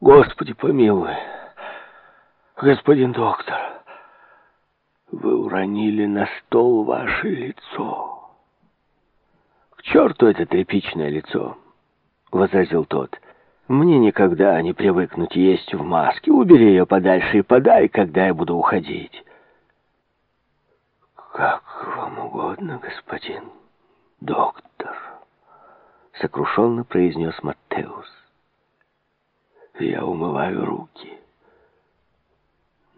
Господи, помилуй. Господин доктор, вы уронили на стол ваше лицо. К черту это тряпичное лицо, возразил тот. Мне никогда не привыкнуть есть в маске. Убери ее подальше и подай, когда я буду уходить. Как вам угодно, господин доктор, сокрушенно произнес Маттеус. Я умываю руки.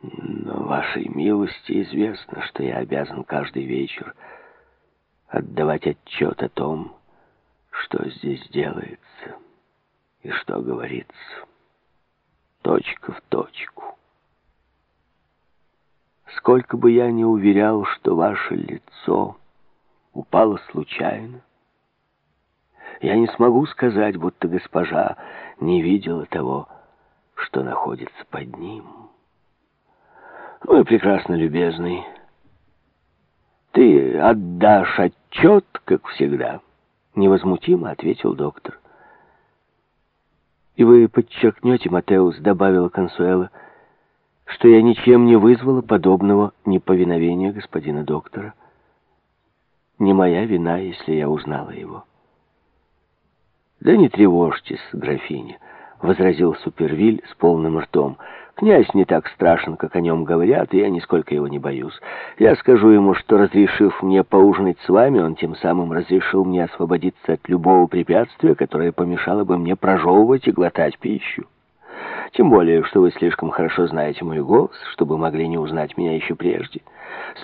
Но вашей милости известно, что я обязан каждый вечер отдавать отчет о том, что здесь делается и что говорится. Точка в точку. Сколько бы я ни уверял, что ваше лицо упало случайно, я не смогу сказать, будто госпожа не видела того, что находится под ним. Вы прекрасно любезный. Ты отдашь отчет, как всегда, невозмутимо ответил доктор. И вы подчеркнете, Матеус, добавила Консуэла, что я ничем не вызвала подобного неповиновения господина доктора. Не моя вина, если я узнала его. «Да не тревожьтесь, графиня», — возразил Супервиль с полным ртом. «Князь не так страшен, как о нем говорят, и я нисколько его не боюсь. Я скажу ему, что, разрешив мне поужинать с вами, он тем самым разрешил мне освободиться от любого препятствия, которое помешало бы мне прожевывать и глотать пищу. Тем более, что вы слишком хорошо знаете мой голос, чтобы могли не узнать меня еще прежде.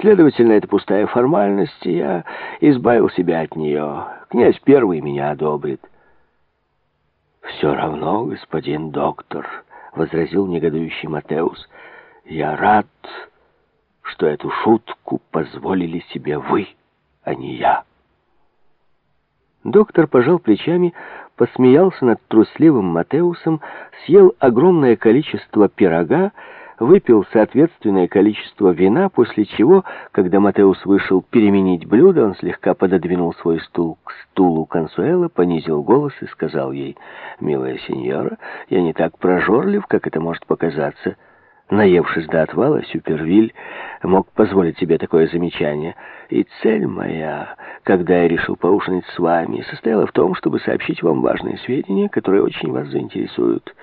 Следовательно, это пустая формальность, и я избавил себя от нее. Князь первый меня одобрит». «Все равно, господин доктор», — возразил негодующий Матеус, — «я рад, что эту шутку позволили себе вы, а не я». Доктор пожал плечами, посмеялся над трусливым Матеусом, съел огромное количество пирога, выпил соответственное количество вина, после чего, когда Матеус вышел переменить блюдо, он слегка пододвинул свой стул к стулу Консуэла, понизил голос и сказал ей, «Милая сеньора, я не так прожорлив, как это может показаться». Наевшись до отвала, Сюпервиль мог позволить себе такое замечание. И цель моя, когда я решил поужинать с вами, состояла в том, чтобы сообщить вам важные сведения, которые очень вас заинтересуют.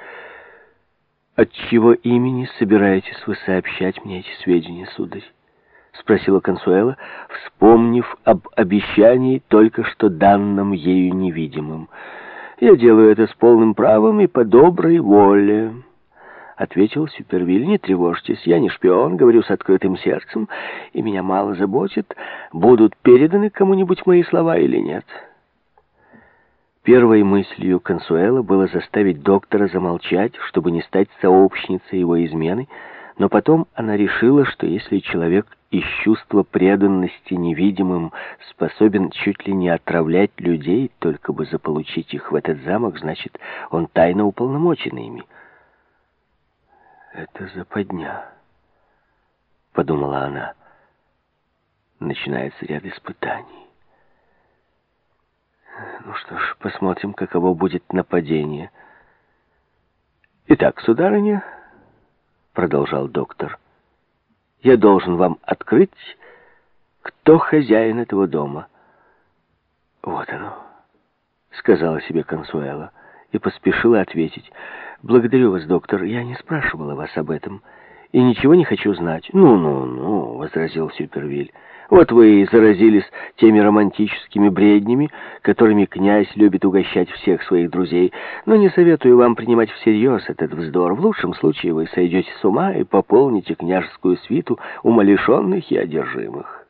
«От чего имени собираетесь вы сообщать мне эти сведения, сударь?» — спросила Консуэла, вспомнив об обещании, только что данном ею невидимым. «Я делаю это с полным правом и по доброй воле», — ответил Супервиль. «Не тревожьтесь, я не шпион, говорю с открытым сердцем, и меня мало заботит, будут переданы кому-нибудь мои слова или нет». Первой мыслью Консуэла было заставить доктора замолчать, чтобы не стать сообщницей его измены, но потом она решила, что если человек из чувства преданности невидимым способен чуть ли не отравлять людей, только бы заполучить их в этот замок, значит, он тайно уполномочен ими. «Это западня», — подумала она. «Начинается ряд испытаний». Ну что ж, посмотрим, каково будет нападение. Итак, сударыня, продолжал доктор, я должен вам открыть, кто хозяин этого дома. Вот оно, сказала себе Консуэла и поспешила ответить. Благодарю вас, доктор, я не спрашивала вас об этом и ничего не хочу знать. Ну-ну-ну, возразил Сюпервиль. Вот вы и заразились теми романтическими бреднями, которыми князь любит угощать всех своих друзей. Но не советую вам принимать всерьез этот вздор. В лучшем случае вы сойдете с ума и пополните княжескую свиту умалишенных и одержимых.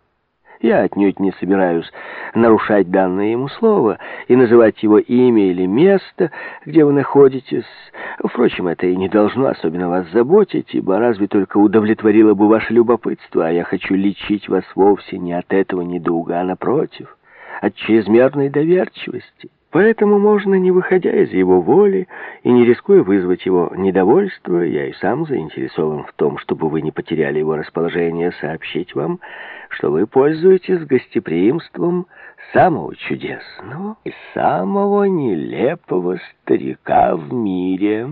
Я отнюдь не собираюсь нарушать данное ему слово и называть его имя или место, где вы находитесь. Впрочем, это и не должно особенно вас заботить, ибо разве только удовлетворило бы ваше любопытство, а я хочу лечить вас вовсе не от этого недуга, а напротив, от чрезмерной доверчивости». Поэтому можно, не выходя из его воли и не рискуя вызвать его недовольство, я и сам заинтересован в том, чтобы вы не потеряли его расположение, сообщить вам, что вы пользуетесь гостеприимством самого чудесного и самого нелепого старика в мире».